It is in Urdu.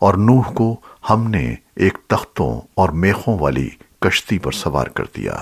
اور نوح کو ہم نے ایک تختوں اور میخوں والی کشتی پر سوار کر دیا۔